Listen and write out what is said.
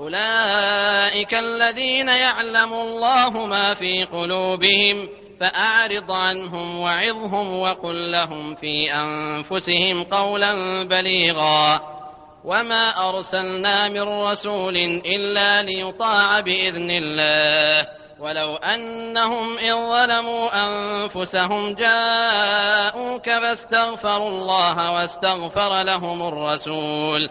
أولئك الذين يعلم الله ما في قلوبهم فأعرض عنهم وعظهم وقل لهم في أنفسهم قولا بليغا. وما أرسلنا من رسول إلا ليطاع بإذن الله. ولو أنهم إن ظلموا أنفسهم جاءوك فاستغفروا الله واستغفر لهم الرسول.